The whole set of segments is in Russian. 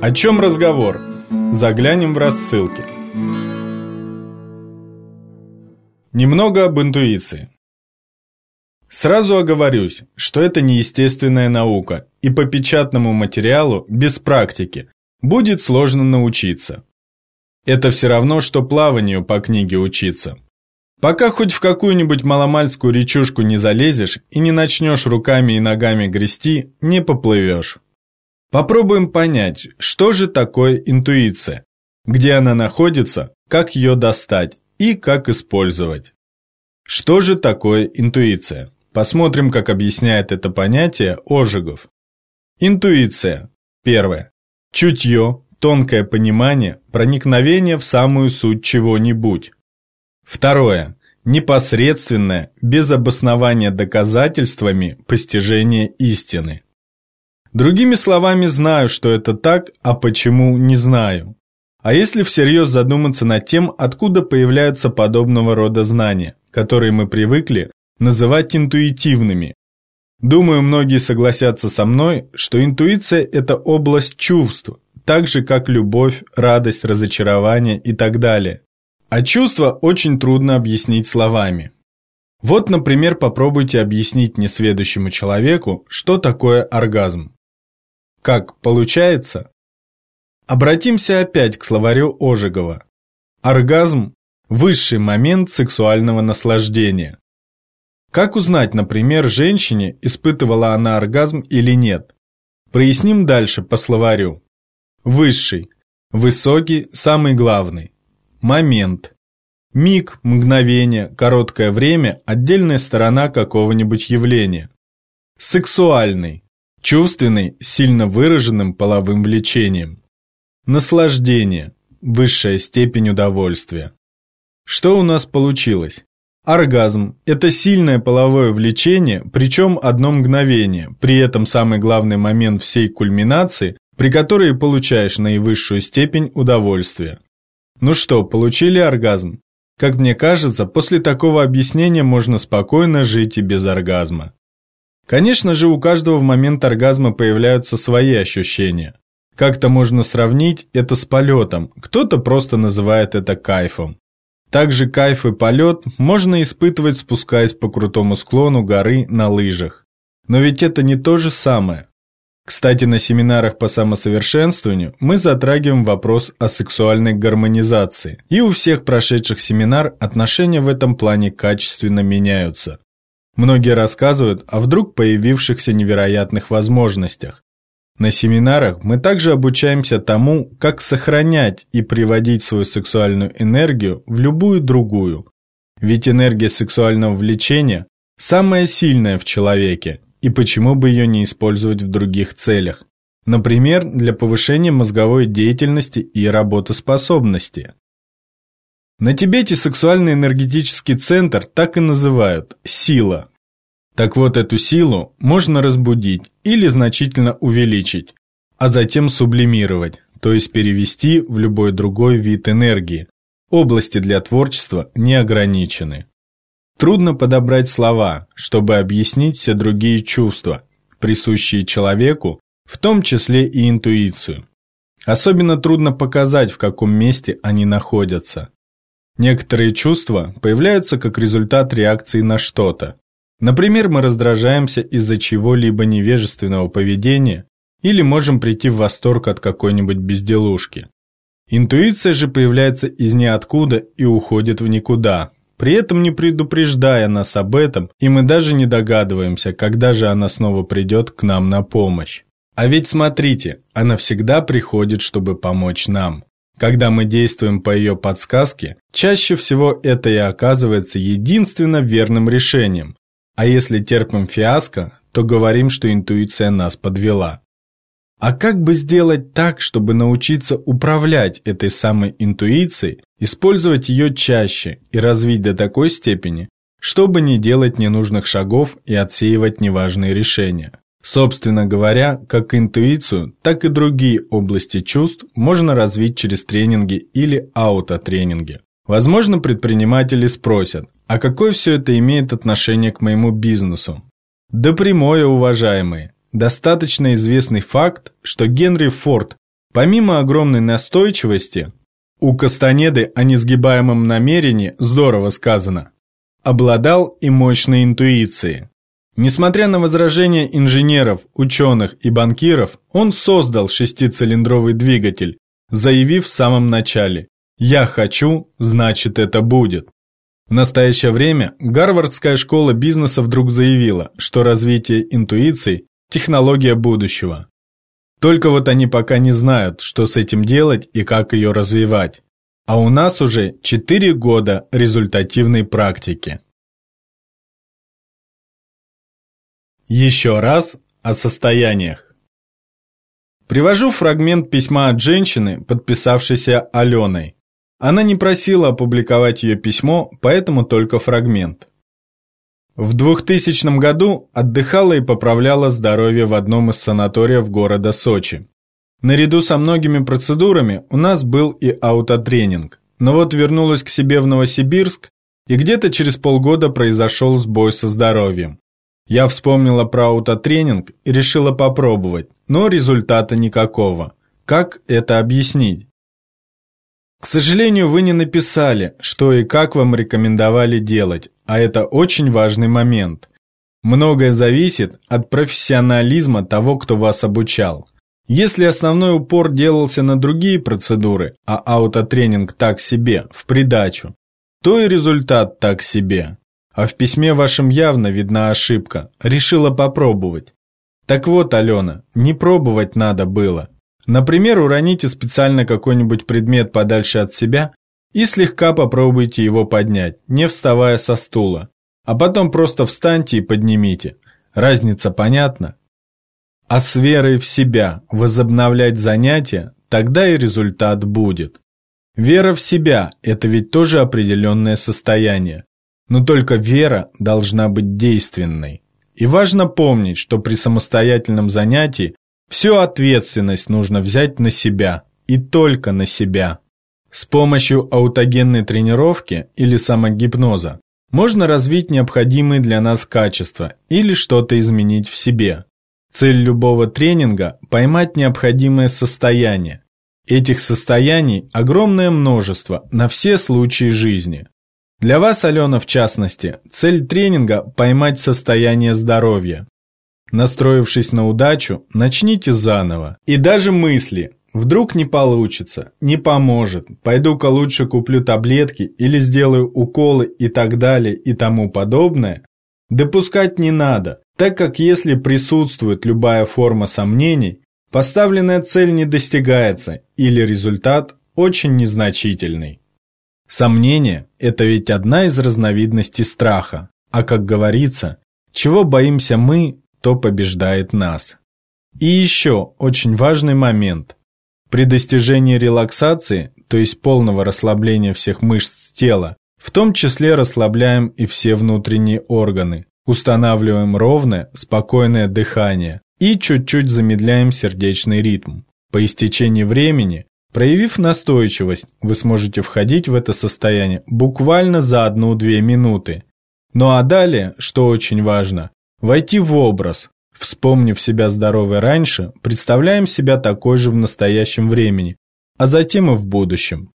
О чем разговор? Заглянем в рассылки. Немного об интуиции. Сразу оговорюсь, что это не естественная наука, и по печатному материалу, без практики, будет сложно научиться. Это все равно, что плаванию по книге учиться. Пока хоть в какую-нибудь маломальскую речушку не залезешь и не начнешь руками и ногами грести, не поплывешь. Попробуем понять, что же такое интуиция, где она находится, как ее достать и как использовать. Что же такое интуиция? Посмотрим, как объясняет это понятие Ожегов. Интуиция. Первое. Чутье, тонкое понимание, проникновение в самую суть чего-нибудь. Второе. Непосредственное, без обоснования доказательствами, постижение истины. Другими словами, знаю, что это так, а почему не знаю. А если всерьез задуматься над тем, откуда появляются подобного рода знания, которые мы привыкли называть интуитивными. Думаю, многие согласятся со мной, что интуиция – это область чувств, так же как любовь, радость, разочарование и так далее. А чувства очень трудно объяснить словами. Вот, например, попробуйте объяснить несведущему человеку, что такое оргазм. Как получается? Обратимся опять к словарю Ожегова. Оргазм – высший момент сексуального наслаждения. Как узнать, например, женщине, испытывала она оргазм или нет? Проясним дальше по словарю. Высший. Высокий, самый главный. Момент. Миг, мгновение, короткое время – отдельная сторона какого-нибудь явления. Сексуальный. Чувственный, сильно выраженным половым влечением. Наслаждение. Высшая степень удовольствия. Что у нас получилось? Оргазм – это сильное половое влечение, причем одно мгновение, при этом самый главный момент всей кульминации, при которой получаешь наивысшую степень удовольствия. Ну что, получили оргазм? Как мне кажется, после такого объяснения можно спокойно жить и без оргазма. Конечно же, у каждого в момент оргазма появляются свои ощущения. Как-то можно сравнить это с полетом, кто-то просто называет это кайфом. Также кайф и полет можно испытывать, спускаясь по крутому склону горы на лыжах. Но ведь это не то же самое. Кстати, на семинарах по самосовершенствованию мы затрагиваем вопрос о сексуальной гармонизации. И у всех прошедших семинар отношения в этом плане качественно меняются. Многие рассказывают о вдруг появившихся невероятных возможностях. На семинарах мы также обучаемся тому, как сохранять и приводить свою сексуальную энергию в любую другую. Ведь энергия сексуального влечения самая сильная в человеке, и почему бы ее не использовать в других целях? Например, для повышения мозговой деятельности и работоспособности. На Тибете сексуальный энергетический центр так и называют – сила. Так вот, эту силу можно разбудить или значительно увеличить, а затем сублимировать, то есть перевести в любой другой вид энергии. Области для творчества не ограничены. Трудно подобрать слова, чтобы объяснить все другие чувства, присущие человеку, в том числе и интуицию. Особенно трудно показать, в каком месте они находятся. Некоторые чувства появляются как результат реакции на что-то, Например, мы раздражаемся из-за чего-либо невежественного поведения или можем прийти в восторг от какой-нибудь безделушки. Интуиция же появляется из ниоткуда и уходит в никуда, при этом не предупреждая нас об этом, и мы даже не догадываемся, когда же она снова придет к нам на помощь. А ведь смотрите, она всегда приходит, чтобы помочь нам. Когда мы действуем по ее подсказке, чаще всего это и оказывается единственно верным решением, а если терпим фиаско, то говорим, что интуиция нас подвела. А как бы сделать так, чтобы научиться управлять этой самой интуицией, использовать ее чаще и развить до такой степени, чтобы не делать ненужных шагов и отсеивать неважные решения? Собственно говоря, как интуицию, так и другие области чувств можно развить через тренинги или аутотренинги. Возможно, предприниматели спросят, а какое все это имеет отношение к моему бизнесу? Да прямое, уважаемые. Достаточно известный факт, что Генри Форд Помимо огромной настойчивости, у Кастанеды о несгибаемом намерении здорово сказано. Обладал и мощной интуицией. Несмотря на возражения инженеров, ученых и банкиров, он создал шестицилиндровый двигатель, заявив в самом начале «Я хочу, значит это будет». В настоящее время Гарвардская школа бизнеса вдруг заявила, что развитие интуиции – технология будущего. Только вот они пока не знают, что с этим делать и как ее развивать. А у нас уже 4 года результативной практики. Еще раз о состояниях. Привожу фрагмент письма от женщины, подписавшейся Аленой. Она не просила опубликовать ее письмо, поэтому только фрагмент. В 2000 году отдыхала и поправляла здоровье в одном из санаториев города Сочи. Наряду со многими процедурами у нас был и аутотренинг. Но вот вернулась к себе в Новосибирск, и где-то через полгода произошел сбой со здоровьем. Я вспомнила про аутотренинг и решила попробовать, но результата никакого. Как это объяснить? К сожалению, вы не написали, что и как вам рекомендовали делать, а это очень важный момент. Многое зависит от профессионализма того, кто вас обучал. Если основной упор делался на другие процедуры, а аутотренинг так себе, в придачу, то и результат так себе. А в письме вашем явно видна ошибка. Решила попробовать. Так вот, Алена, не пробовать надо было. Например, уроните специально какой-нибудь предмет подальше от себя и слегка попробуйте его поднять, не вставая со стула. А потом просто встаньте и поднимите. Разница понятна? А с верой в себя возобновлять занятия, тогда и результат будет. Вера в себя – это ведь тоже определенное состояние. Но только вера должна быть действенной. И важно помнить, что при самостоятельном занятии всю ответственность нужно взять на себя, и только на себя. С помощью аутогенной тренировки или самогипноза можно развить необходимые для нас качества или что-то изменить в себе. Цель любого тренинга – поймать необходимое состояние. Этих состояний огромное множество на все случаи жизни. Для вас, Алена, в частности, цель тренинга – поймать состояние здоровья. Настроившись на удачу, начните заново. И даже мысли «вдруг не получится», «не поможет», «пойду-ка лучше куплю таблетки» или «сделаю уколы» и так далее и тому подобное, допускать не надо, так как если присутствует любая форма сомнений, поставленная цель не достигается или результат очень незначительный. Сомнение – это ведь одна из разновидностей страха, а как говорится, чего боимся мы, то побеждает нас. И еще очень важный момент. При достижении релаксации, то есть полного расслабления всех мышц тела, в том числе расслабляем и все внутренние органы, устанавливаем ровное, спокойное дыхание и чуть-чуть замедляем сердечный ритм. По истечении времени Проявив настойчивость, вы сможете входить в это состояние буквально за одну-две минуты. Ну а далее, что очень важно, войти в образ. Вспомнив себя здоровой раньше, представляем себя такой же в настоящем времени, а затем и в будущем.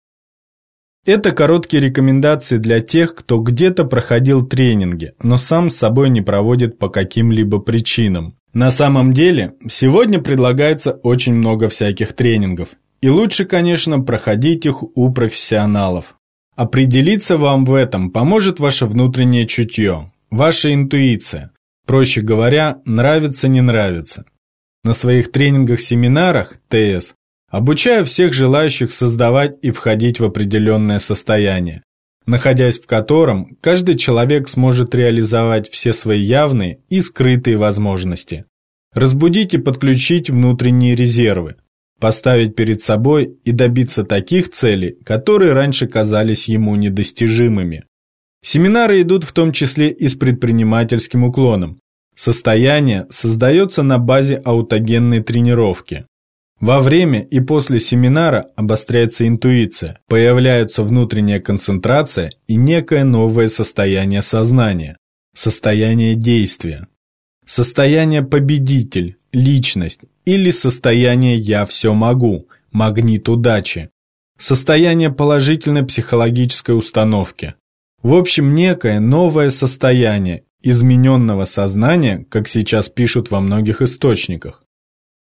Это короткие рекомендации для тех, кто где-то проходил тренинги, но сам с собой не проводит по каким-либо причинам. На самом деле, сегодня предлагается очень много всяких тренингов, и лучше, конечно, проходить их у профессионалов. Определиться вам в этом поможет ваше внутреннее чутье, ваша интуиция. Проще говоря, нравится-не нравится. На своих тренингах-семинарах ТС обучаю всех желающих создавать и входить в определенное состояние, находясь в котором каждый человек сможет реализовать все свои явные и скрытые возможности. Разбудить и подключить внутренние резервы, поставить перед собой и добиться таких целей, которые раньше казались ему недостижимыми. Семинары идут в том числе и с предпринимательским уклоном. Состояние создается на базе аутогенной тренировки. Во время и после семинара обостряется интуиция, появляются внутренняя концентрация и некое новое состояние сознания, состояние действия. Состояние победитель, личность или состояние «я все могу», магнит удачи, состояние положительной психологической установки. В общем, некое новое состояние измененного сознания, как сейчас пишут во многих источниках.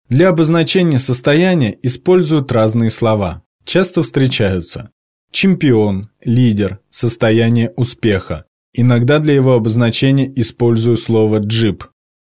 Для обозначения состояния используют разные слова. Часто встречаются чемпион, лидер, состояние успеха. Иногда для его обозначения использую слово джип.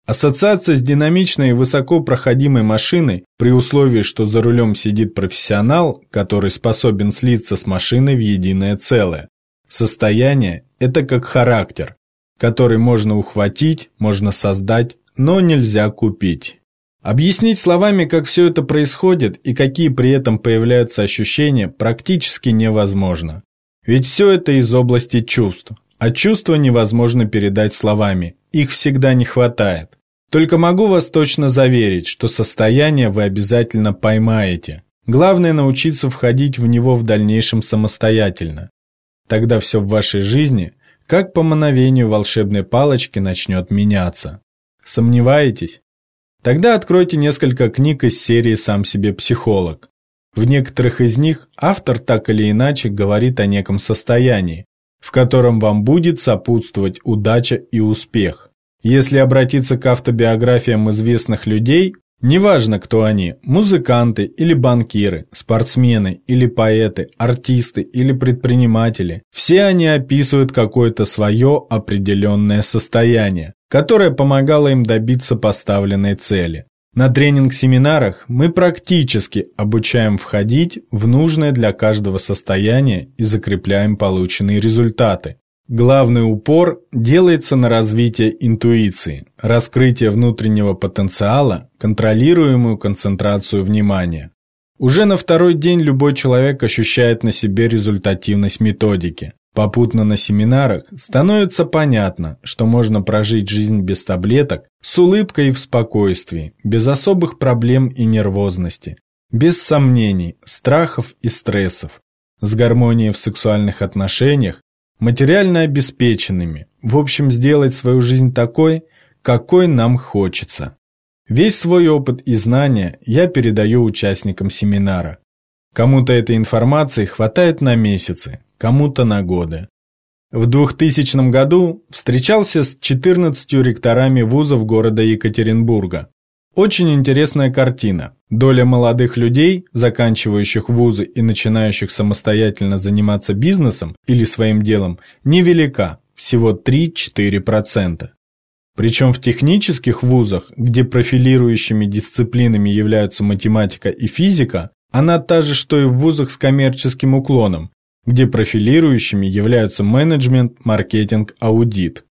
Ассоциация с динамичной и высоко проходимой машиной при условии, что за рулем сидит профессионал, который способен слиться с машиной в единое целое. Состояние – это как характер, который можно ухватить, можно создать, но нельзя купить. Объяснить словами, как все это происходит и какие при этом появляются ощущения, практически невозможно. Ведь все это из области чувств, а чувства невозможно передать словами, их всегда не хватает. Только могу вас точно заверить, что состояние вы обязательно поймаете. Главное научиться входить в него в дальнейшем самостоятельно. Тогда все в вашей жизни, как по мановению волшебной палочки, начнет меняться. Сомневаетесь? Тогда откройте несколько книг из серии «Сам себе психолог». В некоторых из них автор так или иначе говорит о неком состоянии, в котором вам будет сопутствовать удача и успех. Если обратиться к автобиографиям известных людей, неважно кто они, музыканты или банкиры, спортсмены или поэты, артисты или предприниматели, все они описывают какое-то свое определенное состояние, которая помогала им добиться поставленной цели. На тренинг-семинарах мы практически обучаем входить в нужное для каждого состояние и закрепляем полученные результаты. Главный упор делается на развитие интуиции, раскрытие внутреннего потенциала, контролируемую концентрацию внимания. Уже на второй день любой человек ощущает на себе результативность методики. Попутно на семинарах становится понятно, что можно прожить жизнь без таблеток, с улыбкой и в спокойствии, без особых проблем и нервозности, без сомнений, страхов и стрессов, с гармонией в сексуальных отношениях, материально обеспеченными, в общем сделать свою жизнь такой, какой нам хочется. Весь свой опыт и знания я передаю участникам семинара. Кому-то этой информации хватает на месяцы, кому-то на годы. В 2000 году встречался с 14 ректорами вузов города Екатеринбурга. Очень интересная картина. Доля молодых людей, заканчивающих вузы и начинающих самостоятельно заниматься бизнесом или своим делом, невелика, всего 3-4%. Причем в технических вузах, где профилирующими дисциплинами являются математика и физика, она та же, что и в вузах с коммерческим уклоном, где профилирующими являются менеджмент, маркетинг, аудит.